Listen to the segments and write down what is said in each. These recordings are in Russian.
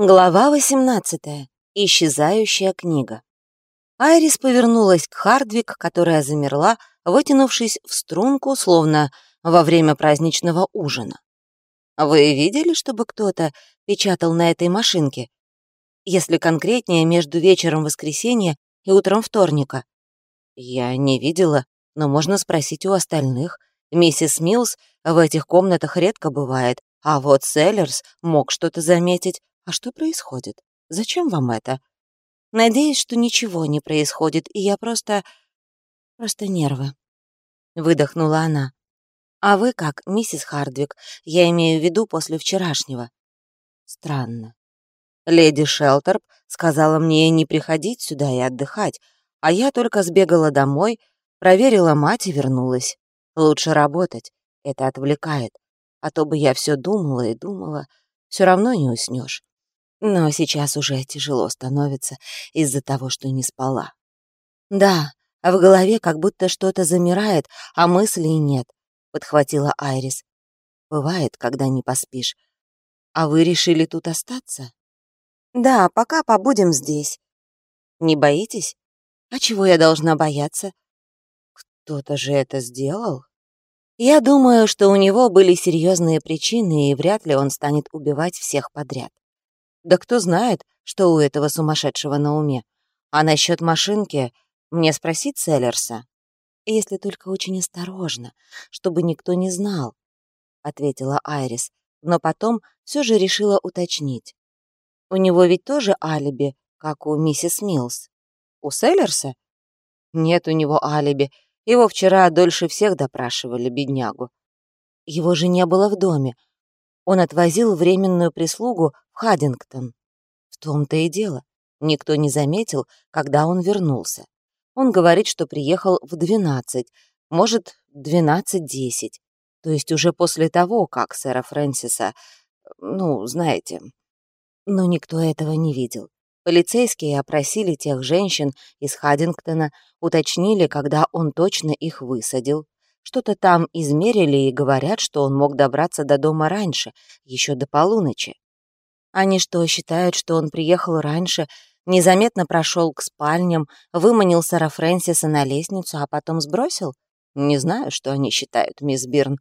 Глава 18. Исчезающая книга. Айрис повернулась к Хардвик, которая замерла, вытянувшись в струнку, словно во время праздничного ужина. «Вы видели, чтобы кто-то печатал на этой машинке? Если конкретнее, между вечером воскресенья и утром вторника?» «Я не видела, но можно спросить у остальных. Миссис Милс в этих комнатах редко бывает, а вот Селлерс мог что-то заметить, а что происходит? Зачем вам это? Надеюсь, что ничего не происходит, и я просто... просто нервы. Выдохнула она. А вы как, миссис Хардвик? Я имею в виду после вчерашнего. Странно. Леди Шелтерп сказала мне не приходить сюда и отдыхать, а я только сбегала домой, проверила мать и вернулась. Лучше работать, это отвлекает. А то бы я все думала и думала, все равно не уснешь. Но сейчас уже тяжело становится из-за того, что не спала. Да, в голове как будто что-то замирает, а мыслей нет, подхватила Айрис. Бывает, когда не поспишь. А вы решили тут остаться? Да, пока побудем здесь. Не боитесь? А чего я должна бояться? Кто-то же это сделал? Я думаю, что у него были серьезные причины, и вряд ли он станет убивать всех подряд. Да кто знает, что у этого сумасшедшего на уме. А насчет машинки мне спросить Селлерса? Если только очень осторожно, чтобы никто не знал, — ответила Айрис, но потом все же решила уточнить. У него ведь тоже алиби, как у миссис Милс. У Селлерса? Нет у него алиби. Его вчера дольше всех допрашивали, беднягу. Его же не было в доме. Он отвозил временную прислугу Хаддингтон. В том-то и дело. Никто не заметил, когда он вернулся. Он говорит, что приехал в 12, может, 12.10. То есть уже после того, как сэра Фрэнсиса... Ну, знаете... Но никто этого не видел. Полицейские опросили тех женщин из Хаддингтона, уточнили, когда он точно их высадил. Что-то там измерили и говорят, что он мог добраться до дома раньше, еще до полуночи. Они что, считают, что он приехал раньше, незаметно прошел к спальням, выманил Сара Фрэнсиса на лестницу, а потом сбросил? Не знаю, что они считают, мисс Бирн.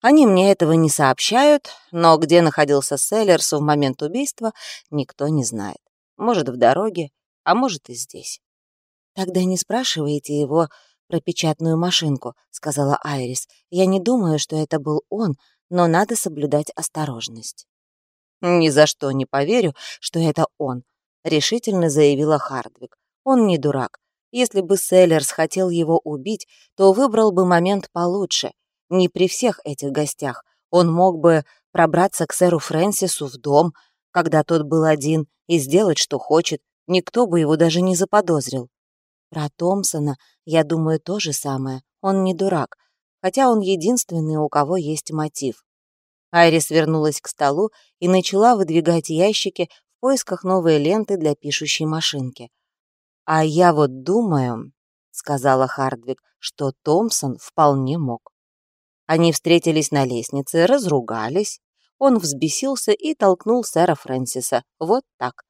Они мне этого не сообщают, но где находился Селлерс в момент убийства, никто не знает. Может, в дороге, а может и здесь. Тогда не спрашивайте его про печатную машинку», — сказала Айрис. «Я не думаю, что это был он, но надо соблюдать осторожность». «Ни за что не поверю, что это он», — решительно заявила Хардвик. «Он не дурак. Если бы Селлерс хотел его убить, то выбрал бы момент получше. Не при всех этих гостях. Он мог бы пробраться к сэру Фрэнсису в дом, когда тот был один, и сделать, что хочет. Никто бы его даже не заподозрил. Про Томпсона, я думаю, то же самое. Он не дурак, хотя он единственный, у кого есть мотив. Айрис вернулась к столу и начала выдвигать ящики в поисках новой ленты для пишущей машинки. «А я вот думаю», — сказала Хардвик, — «что Томпсон вполне мог». Они встретились на лестнице, разругались. Он взбесился и толкнул сэра Фрэнсиса. Вот так.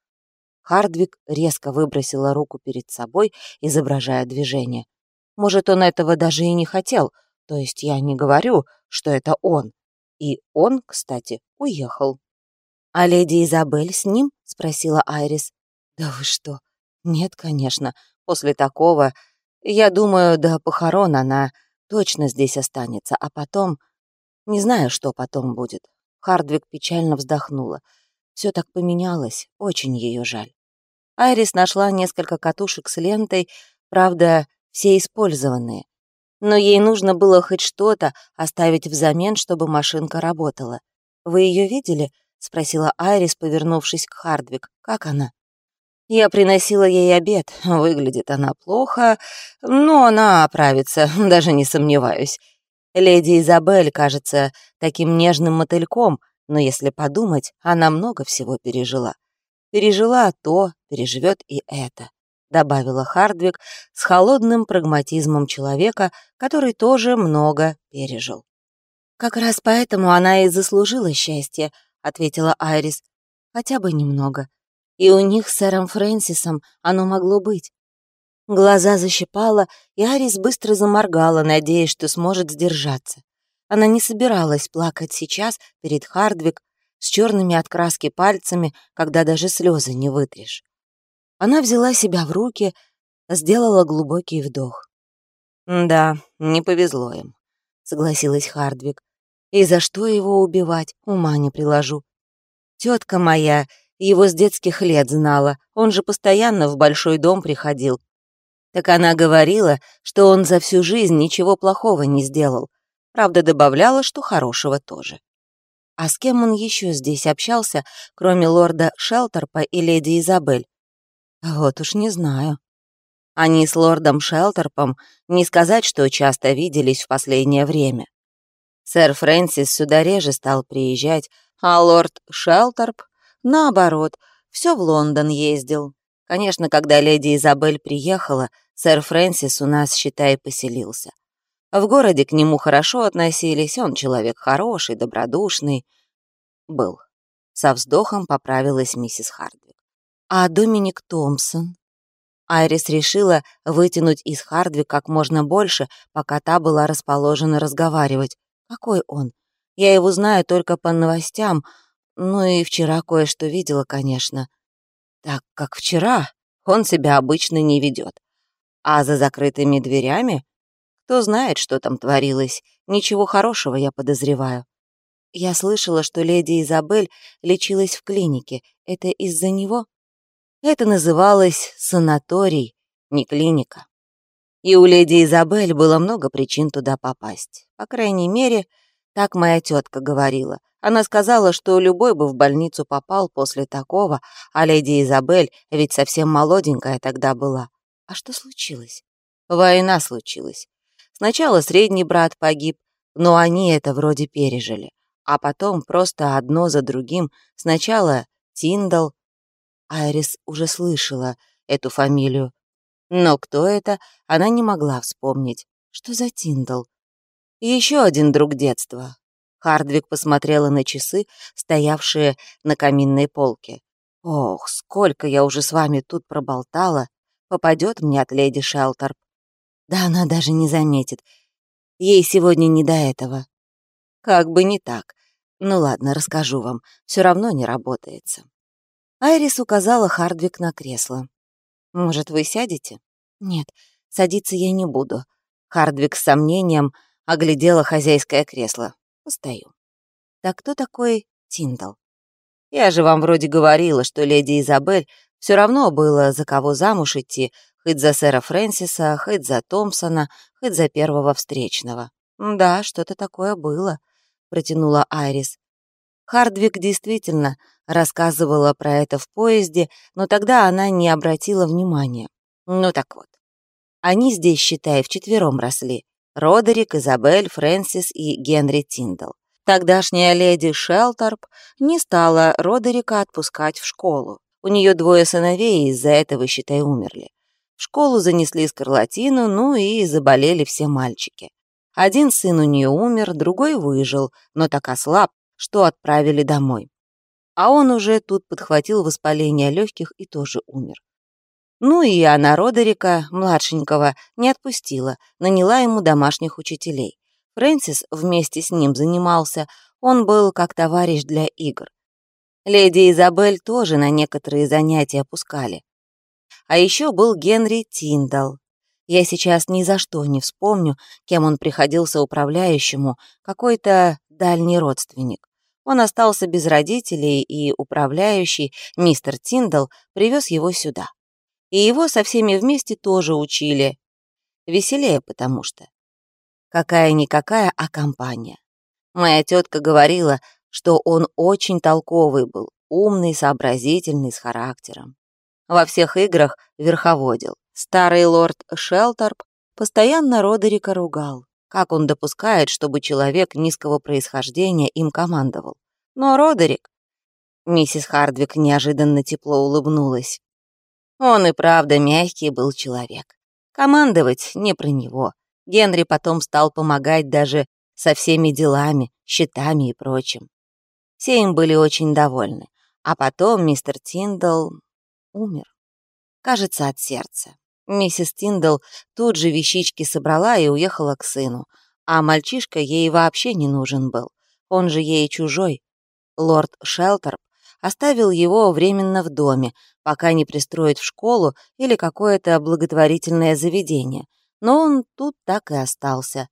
Хардвик резко выбросила руку перед собой, изображая движение. Может, он этого даже и не хотел, то есть я не говорю, что это он. И он, кстати, уехал. «А леди Изабель с ним?» — спросила Айрис. «Да вы что? Нет, конечно. После такого, я думаю, до похорон она точно здесь останется, а потом... Не знаю, что потом будет». Хардвик печально вздохнула. Все так поменялось, очень ее жаль. Айрис нашла несколько катушек с лентой, правда, все использованные но ей нужно было хоть что-то оставить взамен, чтобы машинка работала. «Вы ее видели?» — спросила Айрис, повернувшись к Хардвик. «Как она?» «Я приносила ей обед. Выглядит она плохо, но она оправится, даже не сомневаюсь. Леди Изабель кажется таким нежным мотыльком, но если подумать, она много всего пережила. Пережила то, переживет и это. — добавила Хардвик с холодным прагматизмом человека, который тоже много пережил. «Как раз поэтому она и заслужила счастье», — ответила Айрис. хотя бы немного. И у них с сэром Фрэнсисом оно могло быть. Глаза защипала, и Арис быстро заморгала, надеясь, что сможет сдержаться. Она не собиралась плакать сейчас перед Хардвик с черными от краски пальцами, когда даже слезы не вытрешь. Она взяла себя в руки, сделала глубокий вдох. «Да, не повезло им», — согласилась Хардвик. «И за что его убивать, ума не приложу. Тетка моя его с детских лет знала, он же постоянно в большой дом приходил. Так она говорила, что он за всю жизнь ничего плохого не сделал. Правда, добавляла, что хорошего тоже. А с кем он еще здесь общался, кроме лорда Шелтерпа и леди Изабель? Вот уж не знаю. Они с лордом Шелтерпом не сказать, что часто виделись в последнее время. Сэр Фрэнсис сюда реже стал приезжать, а лорд Шелтерп, наоборот, все в Лондон ездил. Конечно, когда леди Изабель приехала, сэр Фрэнсис у нас, считай, поселился. В городе к нему хорошо относились, он человек хороший, добродушный. Был. Со вздохом поправилась миссис Хардвик. А Доминик Томпсон? Айрис решила вытянуть из Хардви как можно больше, пока та была расположена разговаривать. Какой он? Я его знаю только по новостям, ну и вчера кое-что видела, конечно. Так как вчера он себя обычно не ведет. А за закрытыми дверями? Кто знает, что там творилось. Ничего хорошего, я подозреваю. Я слышала, что леди Изабель лечилась в клинике. Это из-за него? Это называлось санаторий, не клиника. И у леди Изабель было много причин туда попасть. По крайней мере, так моя тетка говорила. Она сказала, что любой бы в больницу попал после такого, а леди Изабель ведь совсем молоденькая тогда была. А что случилось? Война случилась. Сначала средний брат погиб, но они это вроде пережили. А потом просто одно за другим. Сначала Тиндал, Айрис уже слышала эту фамилию. Но кто это, она не могла вспомнить. Что за Тиндал? Еще один друг детства. Хардвик посмотрела на часы, стоявшие на каминной полке. «Ох, сколько я уже с вами тут проболтала! Попадет мне от леди Шелтерп. Да она даже не заметит. Ей сегодня не до этого. Как бы не так. Ну ладно, расскажу вам. Все равно не работается. Айрис указала Хардвик на кресло. «Может, вы сядете?» «Нет, садиться я не буду». Хардвик с сомнением оглядела хозяйское кресло. «Постою». «Так кто такой Тиндал?» «Я же вам вроде говорила, что леди Изабель все равно было за кого замуж идти, хоть за сэра Фрэнсиса, хоть за Томпсона, хоть за первого встречного». «Да, что-то такое было», — протянула Айрис. Хардвик действительно рассказывала про это в поезде, но тогда она не обратила внимания. Ну так вот. Они здесь, считай, вчетвером росли. Родерик, Изабель, Фрэнсис и Генри Тиндал. Тогдашняя леди Шелторп не стала Родерика отпускать в школу. У нее двое сыновей из-за этого, считай, умерли. В школу занесли скарлатину, ну и заболели все мальчики. Один сын у нее умер, другой выжил, но так ослаб, что отправили домой а он уже тут подхватил воспаление легких и тоже умер. Ну и она Родерика, младшенького, не отпустила, наняла ему домашних учителей. Фрэнсис вместе с ним занимался, он был как товарищ для игр. Леди Изабель тоже на некоторые занятия пускали. А еще был Генри Тиндал. Я сейчас ни за что не вспомню, кем он приходился управляющему, какой-то дальний родственник. Он остался без родителей, и управляющий, мистер Тиндал, привез его сюда. И его со всеми вместе тоже учили. Веселее потому что. Какая-никакая, а компания. Моя тетка говорила, что он очень толковый был, умный, сообразительный, с характером. Во всех играх верховодил. Старый лорд Шелтерп постоянно Родерика ругал. Как он допускает, чтобы человек низкого происхождения им командовал? Но Родерик... Миссис Хардвик неожиданно тепло улыбнулась. Он и правда мягкий был человек. Командовать не про него. Генри потом стал помогать даже со всеми делами, счетами и прочим. Все им были очень довольны. А потом мистер Тиндал умер. Кажется, от сердца. Миссис Тиндал тут же вещички собрала и уехала к сыну, а мальчишка ей вообще не нужен был. Он же ей чужой. Лорд Шелтерп оставил его временно в доме, пока не пристроить в школу или какое-то благотворительное заведение. Но он тут так и остался.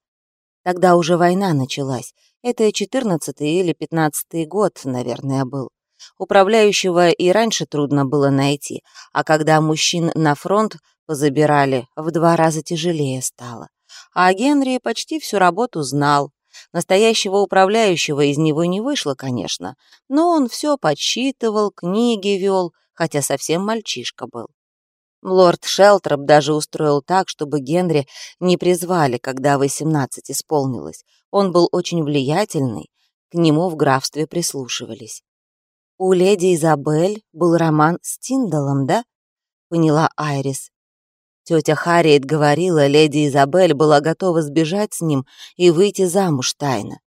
Тогда уже война началась. Это четырнадцатый или пятнадцатый год, наверное, был. Управляющего и раньше трудно было найти, а когда мужчин на фронт позабирали, в два раза тяжелее стало. А Генри почти всю работу знал. Настоящего управляющего из него не вышло, конечно, но он все подсчитывал, книги вел, хотя совсем мальчишка был. Лорд Шелтроп даже устроил так, чтобы Генри не призвали, когда 18 исполнилось. Он был очень влиятельный, к нему в графстве прислушивались. «У леди Изабель был роман с Тиндалом, да?» — поняла Айрис. Тетя Харриет говорила, леди Изабель была готова сбежать с ним и выйти замуж тайно.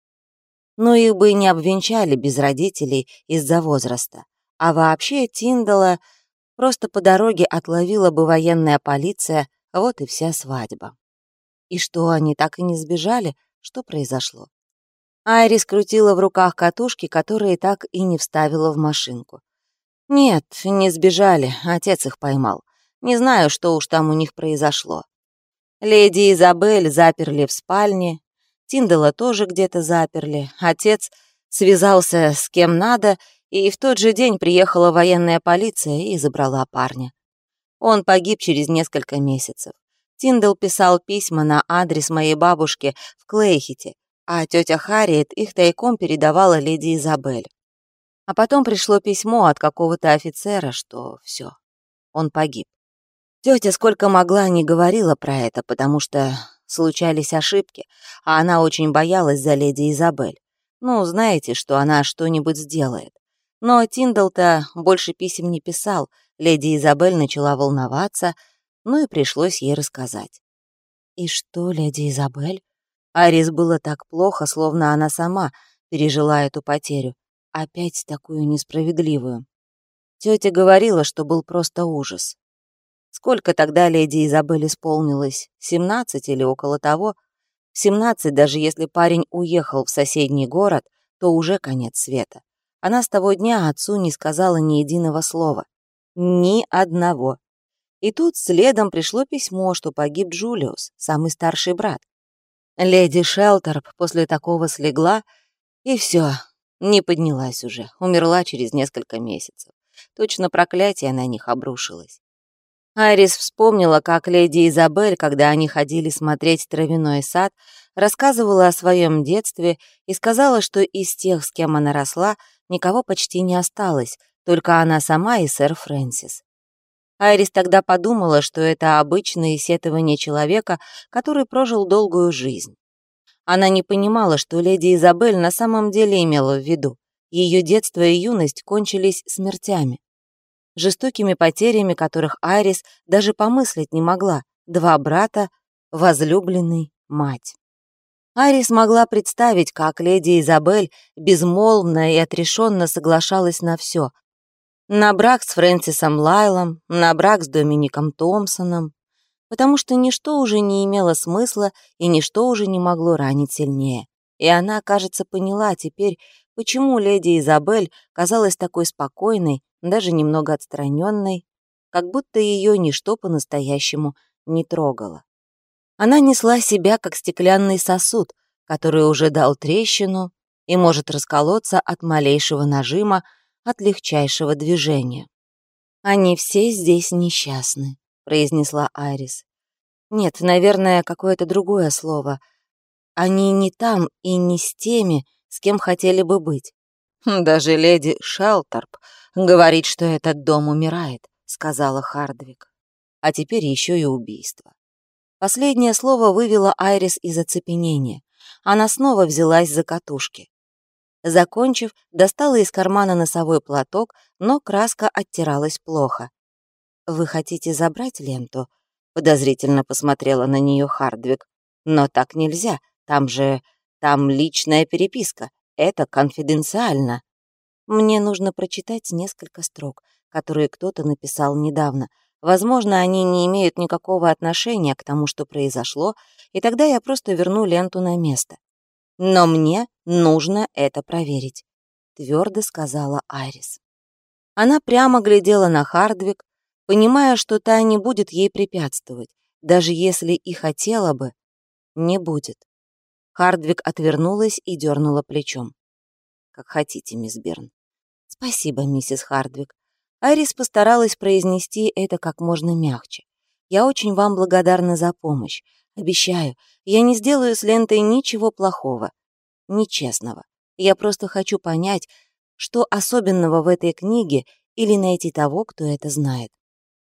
Но их бы не обвенчали без родителей из-за возраста. А вообще Тиндала просто по дороге отловила бы военная полиция, вот и вся свадьба. И что, они так и не сбежали? Что произошло? Айрис крутила в руках катушки, которые так и не вставила в машинку. Нет, не сбежали, отец их поймал. Не знаю, что уж там у них произошло. Леди Изабель заперли в спальне, Тиндала тоже где-то заперли, отец связался с кем надо, и в тот же день приехала военная полиция и забрала парня. Он погиб через несколько месяцев. Тиндал писал письма на адрес моей бабушки в Клейхите, а тетя Харриет их тайком передавала леди Изабель. А потом пришло письмо от какого-то офицера, что все, он погиб. Тетя сколько могла не говорила про это, потому что случались ошибки, а она очень боялась за леди Изабель. Ну, знаете, что она что-нибудь сделает. Но Тиндал-то больше писем не писал, леди Изабель начала волноваться, ну и пришлось ей рассказать. «И что, леди Изабель?» Арис было так плохо, словно она сама пережила эту потерю. Опять такую несправедливую. Тетя говорила, что был просто ужас. Сколько тогда леди Изабель исполнилось? Семнадцать или около того? Семнадцать, даже если парень уехал в соседний город, то уже конец света. Она с того дня отцу не сказала ни единого слова. Ни одного. И тут следом пришло письмо, что погиб Джулиус, самый старший брат. Леди Шелтерп после такого слегла, и все, не поднялась уже, умерла через несколько месяцев. Точно проклятие на них обрушилось. Айрис вспомнила, как леди Изабель, когда они ходили смотреть травяной сад, рассказывала о своем детстве и сказала, что из тех, с кем она росла, никого почти не осталось, только она сама и сэр Фрэнсис. Айрис тогда подумала, что это обычное сетование человека, который прожил долгую жизнь. Она не понимала, что леди Изабель на самом деле имела в виду. Ее детство и юность кончились смертями. Жестокими потерями, которых Айрис даже помыслить не могла. Два брата, возлюбленный, мать. Айрис могла представить, как леди Изабель безмолвно и отрешенно соглашалась на все, на брак с Фрэнсисом Лайлом, на брак с Домиником Томпсоном, потому что ничто уже не имело смысла и ничто уже не могло ранить сильнее. И она, кажется, поняла теперь, почему леди Изабель казалась такой спокойной, даже немного отстраненной, как будто ее ничто по-настоящему не трогало. Она несла себя, как стеклянный сосуд, который уже дал трещину и может расколоться от малейшего нажима, от легчайшего движения. «Они все здесь несчастны», — произнесла Айрис. «Нет, наверное, какое-то другое слово. Они не там и не с теми, с кем хотели бы быть. Даже леди Шелтерп говорит, что этот дом умирает», — сказала Хардвик. «А теперь еще и убийство». Последнее слово вывело Айрис из оцепенения. Она снова взялась за катушки. Закончив, достала из кармана носовой платок, но краска оттиралась плохо. «Вы хотите забрать ленту?» — подозрительно посмотрела на нее Хардвик. «Но так нельзя, там же... там личная переписка, это конфиденциально». Мне нужно прочитать несколько строк, которые кто-то написал недавно. Возможно, они не имеют никакого отношения к тому, что произошло, и тогда я просто верну ленту на место. Но мне нужно это проверить, твердо сказала Айрис. Она прямо глядела на Хардвик, понимая, что та не будет ей препятствовать, даже если и хотела бы, не будет. Хардвик отвернулась и дернула плечом. «Как хотите, мисс Берн». «Спасибо, миссис Хардвик». Айрис постаралась произнести это как можно мягче. «Я очень вам благодарна за помощь. Обещаю, я не сделаю с лентой ничего плохого, нечестного. Я просто хочу понять, что особенного в этой книге или найти того, кто это знает.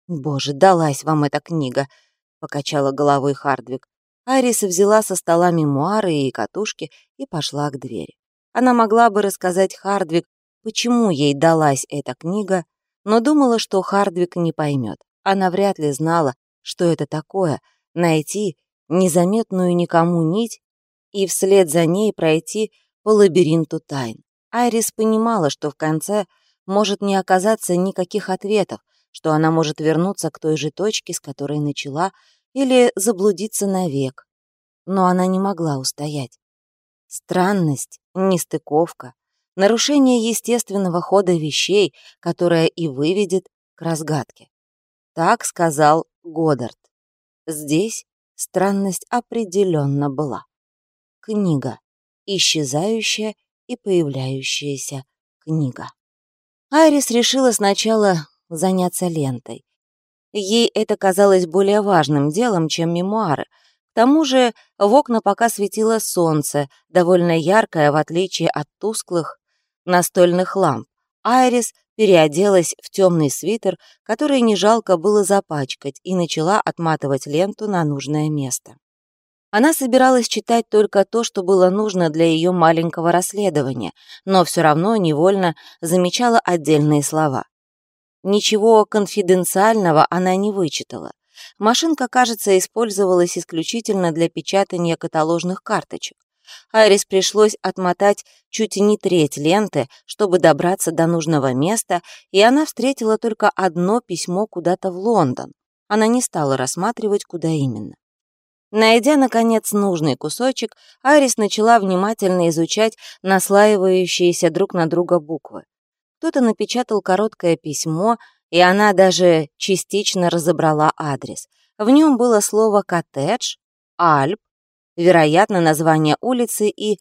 «Боже, далась вам эта книга!» — покачала головой Хардвик. Ариса взяла со стола мемуары и катушки и пошла к двери. Она могла бы рассказать Хардвик, почему ей далась эта книга, но думала, что Хардвик не поймет. Она вряд ли знала, что это такое — найти незаметную никому нить и вслед за ней пройти по лабиринту тайн. Айрис понимала, что в конце может не оказаться никаких ответов, что она может вернуться к той же точке, с которой начала, или заблудиться навек. Но она не могла устоять. Странность, нестыковка, нарушение естественного хода вещей, которое и выведет к разгадке. Так сказал Годдард. Здесь странность определенно была. Книга. Исчезающая и появляющаяся книга. Айрис решила сначала заняться лентой. Ей это казалось более важным делом, чем мемуары. К тому же в окна пока светило солнце, довольно яркое, в отличие от тусклых настольных ламп. Айрис переоделась в темный свитер, который не жалко было запачкать, и начала отматывать ленту на нужное место. Она собиралась читать только то, что было нужно для ее маленького расследования, но все равно невольно замечала отдельные слова. Ничего конфиденциального она не вычитала. Машинка, кажется, использовалась исключительно для печатания каталожных карточек. Айрис пришлось отмотать чуть не треть ленты, чтобы добраться до нужного места, и она встретила только одно письмо куда-то в Лондон. Она не стала рассматривать, куда именно. Найдя, наконец, нужный кусочек, Айрис начала внимательно изучать наслаивающиеся друг на друга буквы. Кто-то напечатал короткое письмо, и она даже частично разобрала адрес. В нем было слово «коттедж», «альп», вероятно, название улицы и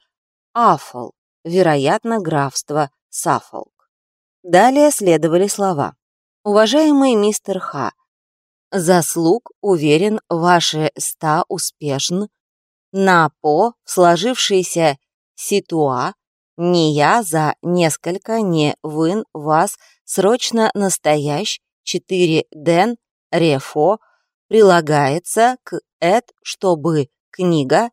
«афол», вероятно, графство Саффолк. Далее следовали слова. «Уважаемый мистер Х, заслуг, уверен, ваши ста успешн, на по сложившейся ситуа не я за несколько не вын вас срочно настоящ. 4 ден рефо прилагается к эт, чтобы книга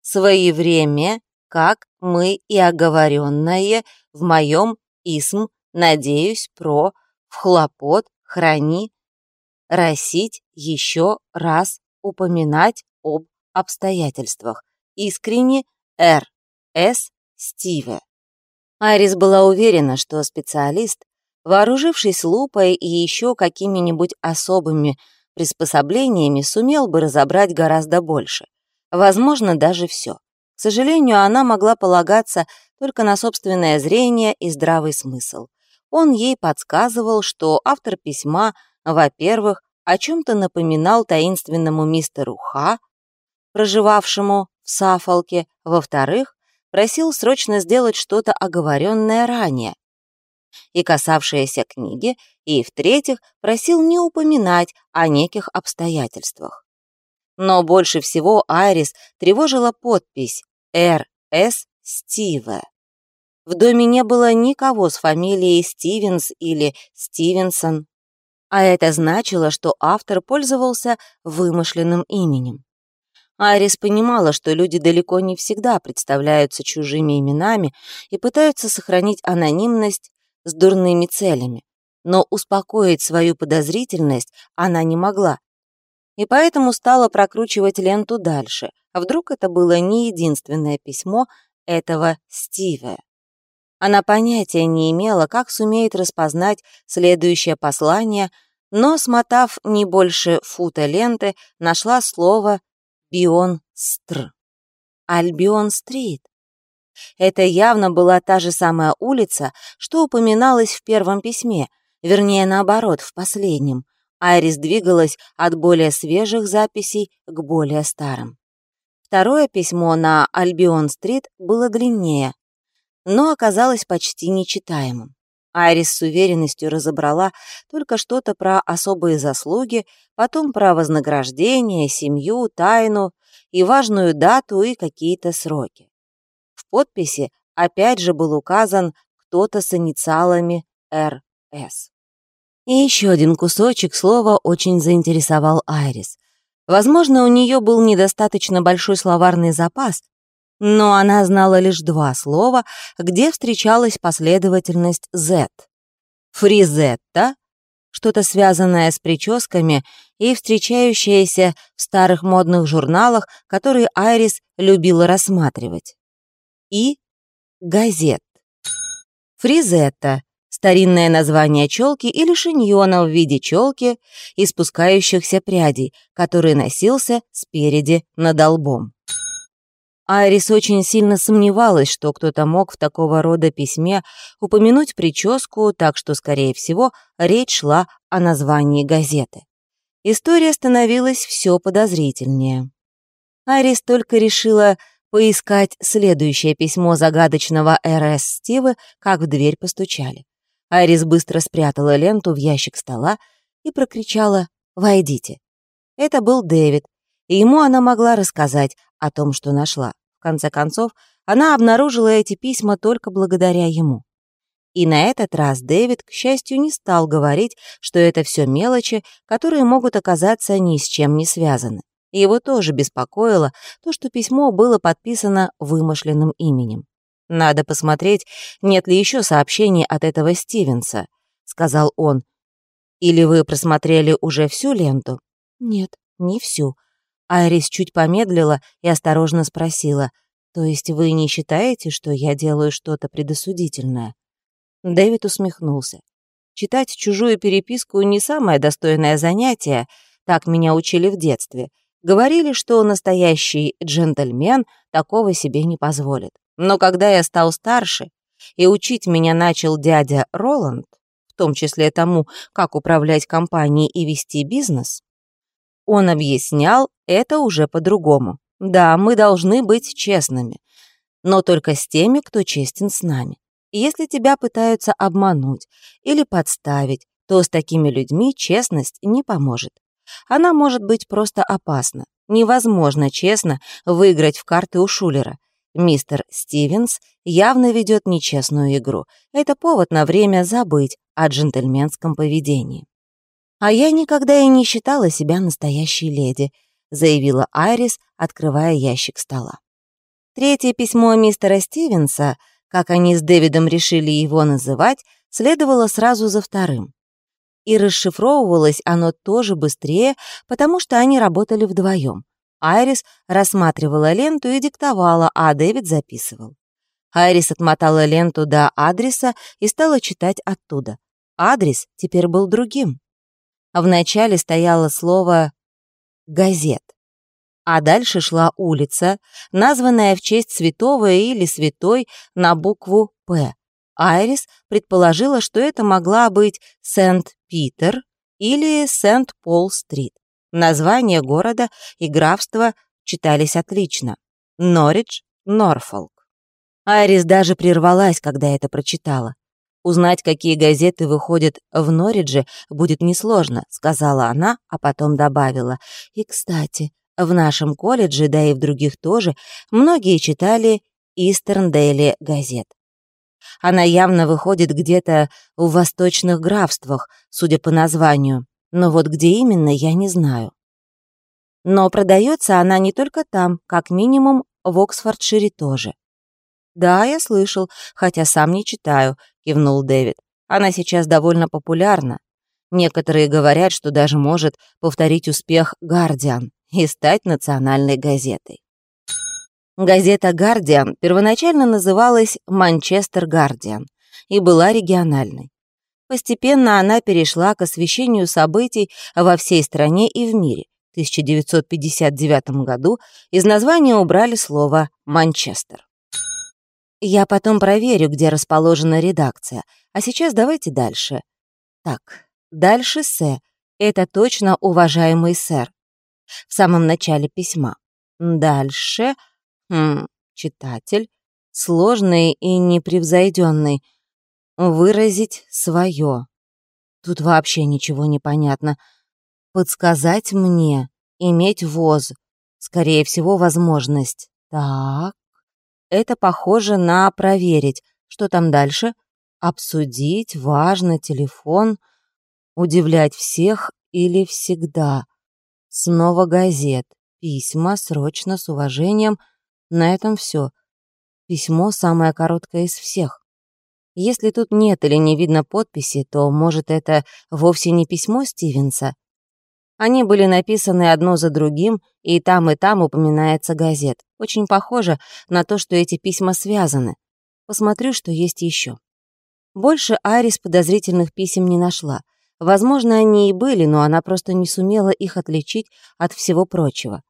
своевремя, как мы и оговоренное в моем исм, надеюсь, про в хлопот храни росить еще раз упоминать об обстоятельствах. Искренне Р. С. Стиве. Арис была уверена, что специалист, вооружившись лупой и еще какими-нибудь особыми приспособлениями, сумел бы разобрать гораздо больше. Возможно, даже все. К сожалению, она могла полагаться только на собственное зрение и здравый смысл. Он ей подсказывал, что автор письма, во-первых, о чем-то напоминал таинственному мистеру Ха, проживавшему в Сафолке, во-вторых, просил срочно сделать что-то оговоренное ранее и касавшееся книги, и, в-третьих, просил не упоминать о неких обстоятельствах. Но больше всего Айрис тревожила подпись «Р.С. Стиве». В доме не было никого с фамилией Стивенс или Стивенсон, а это значило, что автор пользовался вымышленным именем. Айрис понимала, что люди далеко не всегда представляются чужими именами и пытаются сохранить анонимность с дурными целями, но успокоить свою подозрительность она не могла. И поэтому стала прокручивать ленту дальше, а вдруг это было не единственное письмо этого Стива. Она понятия не имела, как сумеет распознать следующее послание, но, смотав не больше фута ленты, нашла слово «Бион-стр». Альбион-стрит. Это явно была та же самая улица, что упоминалось в первом письме, вернее, наоборот, в последнем. Айрис двигалась от более свежих записей к более старым. Второе письмо на Альбион-стрит было длиннее, но оказалось почти нечитаемым. Айрис с уверенностью разобрала только что-то про особые заслуги, потом про вознаграждение, семью, тайну и важную дату и какие-то сроки. В подписи опять же был указан кто-то с инициалами «РС». И еще один кусочек слова очень заинтересовал Айрис. Возможно, у нее был недостаточно большой словарный запас, но она знала лишь два слова, где встречалась последовательность Z. Фризетта, что-то связанное с прическами и встречающееся в старых модных журналах, которые Айрис любила рассматривать. И газет. Фризетта — старинное название челки или шиньона в виде челки и спускающихся прядей, который носился спереди над лбом. Айрис очень сильно сомневалась, что кто-то мог в такого рода письме упомянуть прическу, так что, скорее всего, речь шла о названии газеты. История становилась все подозрительнее. Айрис только решила поискать следующее письмо загадочного РС Стивы, как в дверь постучали. Айрис быстро спрятала ленту в ящик стола и прокричала «Войдите». Это был Дэвид, и ему она могла рассказать о том, что нашла. В конце концов, она обнаружила эти письма только благодаря ему. И на этот раз Дэвид, к счастью, не стал говорить, что это все мелочи, которые могут оказаться ни с чем не связаны. Его тоже беспокоило то, что письмо было подписано вымышленным именем. «Надо посмотреть, нет ли еще сообщений от этого Стивенса», — сказал он. «Или вы просмотрели уже всю ленту?» «Нет, не всю», Айрис чуть помедлила и осторожно спросила, «То есть вы не считаете, что я делаю что-то предосудительное?» Дэвид усмехнулся. «Читать чужую переписку не самое достойное занятие, так меня учили в детстве. Говорили, что настоящий джентльмен такого себе не позволит. Но когда я стал старше, и учить меня начал дядя Роланд, в том числе тому, как управлять компанией и вести бизнес, он объяснял это уже по-другому. Да, мы должны быть честными, но только с теми, кто честен с нами. Если тебя пытаются обмануть или подставить, то с такими людьми честность не поможет. Она может быть просто опасна. Невозможно честно выиграть в карты у Шулера. Мистер Стивенс явно ведет нечестную игру. Это повод на время забыть о джентльменском поведении. «А я никогда и не считала себя настоящей леди», заявила Айрис, открывая ящик стола. Третье письмо мистера Стивенса, как они с Дэвидом решили его называть, следовало сразу за вторым. И расшифровывалось оно тоже быстрее, потому что они работали вдвоем. Айрис рассматривала ленту и диктовала, а Дэвид записывал. Айрис отмотала ленту до адреса и стала читать оттуда. Адрес теперь был другим. В начале стояло слово «газет», а дальше шла улица, названная в честь святого или святой на букву «П». Айрис предположила, что это могла быть Сент-Питер или Сент-Пол-стрит. Названия города и графства читались отлично. Норридж, Норфолк. Айрис даже прервалась, когда это прочитала. Узнать, какие газеты выходят в Норридже, будет несложно», — сказала она, а потом добавила. «И, кстати, в нашем колледже, да и в других тоже, многие читали Daily газет. Она явно выходит где-то в восточных графствах, судя по названию, но вот где именно, я не знаю. Но продается она не только там, как минимум в Оксфордшире тоже. «Да, я слышал, хотя сам не читаю», — кивнул Дэвид. «Она сейчас довольно популярна. Некоторые говорят, что даже может повторить успех «Гардиан» и стать национальной газетой». Газета «Гардиан» первоначально называлась «Манчестер Гардиан» и была региональной. Постепенно она перешла к освещению событий во всей стране и в мире. В 1959 году из названия убрали слово «Манчестер». Я потом проверю, где расположена редакция, а сейчас давайте дальше. Так, дальше «С». Это точно уважаемый сэр. В самом начале письма. Дальше... Хм, читатель. Сложный и непревзойденный выразить свое. Тут вообще ничего не понятно. Подсказать мне, иметь воз, скорее всего, возможность. Так, это похоже на проверить. Что там дальше? Обсудить, важно, телефон, удивлять всех или всегда. Снова газет, письма, срочно, с уважением. На этом все. Письмо самое короткое из всех. Если тут нет или не видно подписи, то, может, это вовсе не письмо Стивенса? Они были написаны одно за другим, и там и там упоминается газет. Очень похоже на то, что эти письма связаны. Посмотрю, что есть еще. Больше Арис подозрительных писем не нашла. Возможно, они и были, но она просто не сумела их отличить от всего прочего.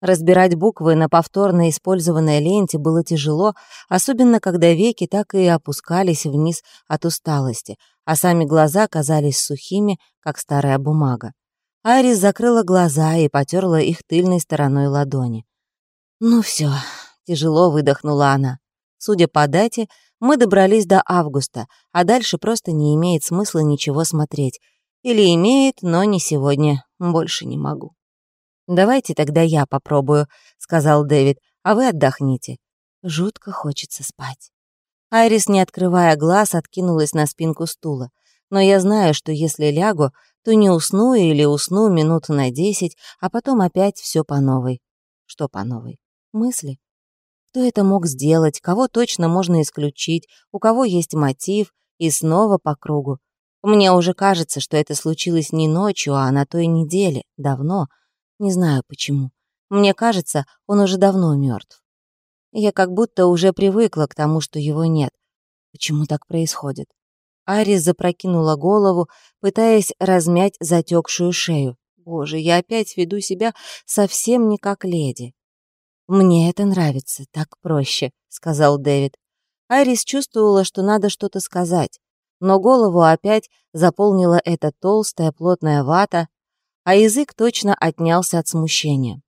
Разбирать буквы на повторно использованной ленте было тяжело, особенно когда веки так и опускались вниз от усталости, а сами глаза казались сухими, как старая бумага. Айрис закрыла глаза и потерла их тыльной стороной ладони. «Ну все, тяжело выдохнула она. Судя по дате, мы добрались до августа, а дальше просто не имеет смысла ничего смотреть. Или имеет, но не сегодня. Больше не могу. «Давайте тогда я попробую», — сказал Дэвид, «а вы отдохните». Жутко хочется спать. Айрис, не открывая глаз, откинулась на спинку стула. Но я знаю, что если лягу, то не усну или усну минут на десять, а потом опять все по новой. Что по новой? Мысли. Кто это мог сделать, кого точно можно исключить, у кого есть мотив, и снова по кругу. Мне уже кажется, что это случилось не ночью, а на той неделе, давно, не знаю почему. Мне кажется, он уже давно мертв. Я как будто уже привыкла к тому, что его нет. Почему так происходит? Арис запрокинула голову, пытаясь размять затекшую шею. Боже, я опять веду себя совсем не как леди. «Мне это нравится, так проще», — сказал Дэвид. Айрис чувствовала, что надо что-то сказать, но голову опять заполнила эта толстая плотная вата, а язык точно отнялся от смущения.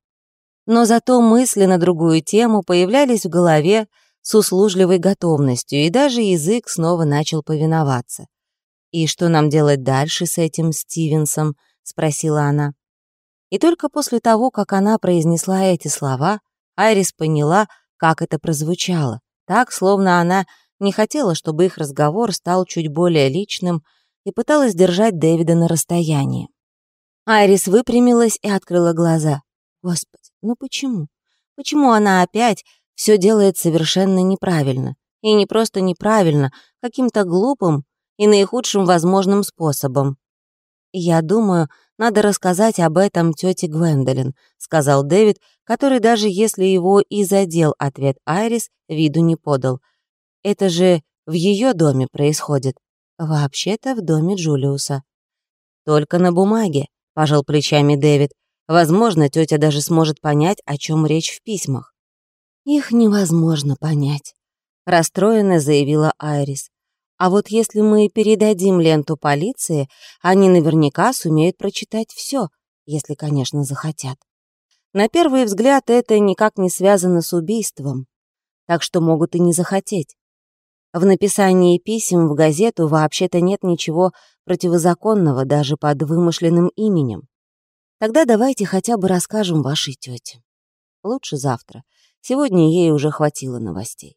Но зато мысли на другую тему появлялись в голове с услужливой готовностью, и даже язык снова начал повиноваться. «И что нам делать дальше с этим Стивенсом?» — спросила она. И только после того, как она произнесла эти слова, Айрис поняла, как это прозвучало, так, словно она не хотела, чтобы их разговор стал чуть более личным, и пыталась держать Дэвида на расстоянии. Айрис выпрямилась и открыла глаза. Господи, ну почему? Почему она опять все делает совершенно неправильно? И не просто неправильно, каким-то глупым и наихудшим возможным способом. «Я думаю, надо рассказать об этом тете Гвендолин», сказал Дэвид, который даже если его и задел ответ Айрис, виду не подал. «Это же в ее доме происходит. Вообще-то в доме Джулиуса». «Только на бумаге», — пожал плечами Дэвид. «Возможно, тетя даже сможет понять, о чем речь в письмах». «Их невозможно понять», — расстроенно заявила Айрис. «А вот если мы передадим ленту полиции, они наверняка сумеют прочитать все, если, конечно, захотят. На первый взгляд это никак не связано с убийством, так что могут и не захотеть. В написании писем в газету вообще-то нет ничего противозаконного даже под вымышленным именем. Тогда давайте хотя бы расскажем вашей тете. Лучше завтра. Сегодня ей уже хватило новостей.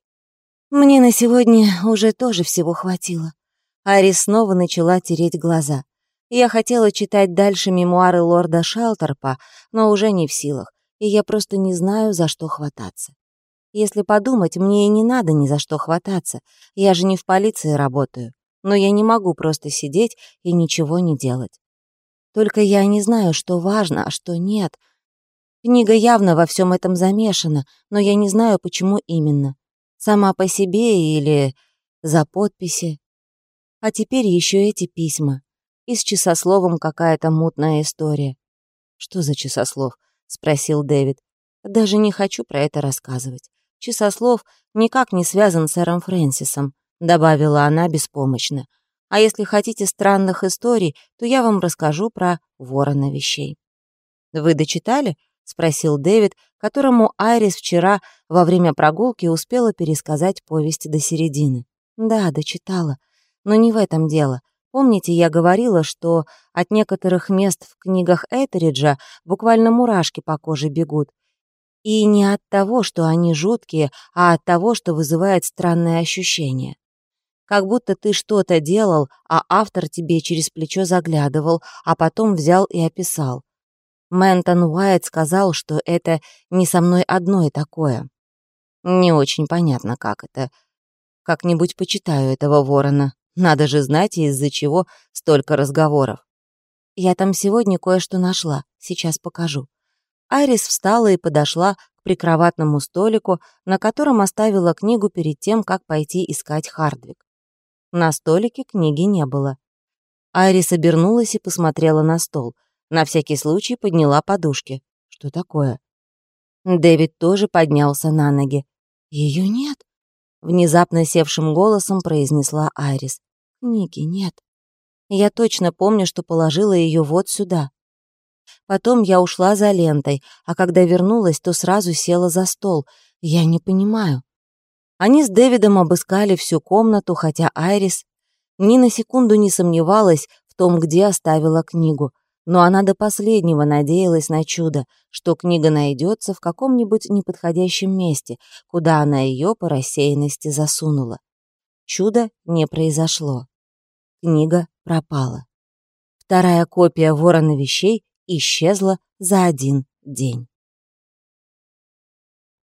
Мне на сегодня уже тоже всего хватило. Арис снова начала тереть глаза. Я хотела читать дальше мемуары лорда Шелтерпа, но уже не в силах, и я просто не знаю, за что хвататься. Если подумать, мне и не надо ни за что хвататься. Я же не в полиции работаю. Но я не могу просто сидеть и ничего не делать. Только я не знаю, что важно, а что нет. Книга явно во всем этом замешана, но я не знаю, почему именно. Сама по себе или за подписи. А теперь еще эти письма. И с часословом какая-то мутная история. «Что за часослов?» — спросил Дэвид. «Даже не хочу про это рассказывать. Часослов никак не связан с сэром Фрэнсисом», — добавила она беспомощно. «А если хотите странных историй, то я вам расскажу про ворона вещей». «Вы дочитали?» — спросил Дэвид, которому Айрис вчера во время прогулки успела пересказать повесть до середины. «Да, дочитала. Но не в этом дело. Помните, я говорила, что от некоторых мест в книгах Этериджа буквально мурашки по коже бегут? И не от того, что они жуткие, а от того, что вызывает странное ощущение. Как будто ты что-то делал, а автор тебе через плечо заглядывал, а потом взял и описал. Мэнтон Уайт сказал, что это не со мной одной такое. Не очень понятно, как это. Как-нибудь почитаю этого ворона. Надо же знать, из-за чего столько разговоров. Я там сегодня кое-что нашла, сейчас покажу. Айрис встала и подошла к прикроватному столику, на котором оставила книгу перед тем, как пойти искать Хардвик. На столике книги не было. Айрис обернулась и посмотрела на стол. На всякий случай подняла подушки. Что такое? Дэвид тоже поднялся на ноги. Ее нет. Внезапно севшим голосом произнесла Айрис. Книги нет. Я точно помню, что положила ее вот сюда. Потом я ушла за лентой, а когда вернулась, то сразу села за стол. Я не понимаю. Они с Дэвидом обыскали всю комнату, хотя Айрис ни на секунду не сомневалась в том, где оставила книгу но она до последнего надеялась на чудо, что книга найдется в каком-нибудь неподходящем месте, куда она ее по рассеянности засунула. Чудо не произошло. Книга пропала. Вторая копия ворона вещей исчезла за один день.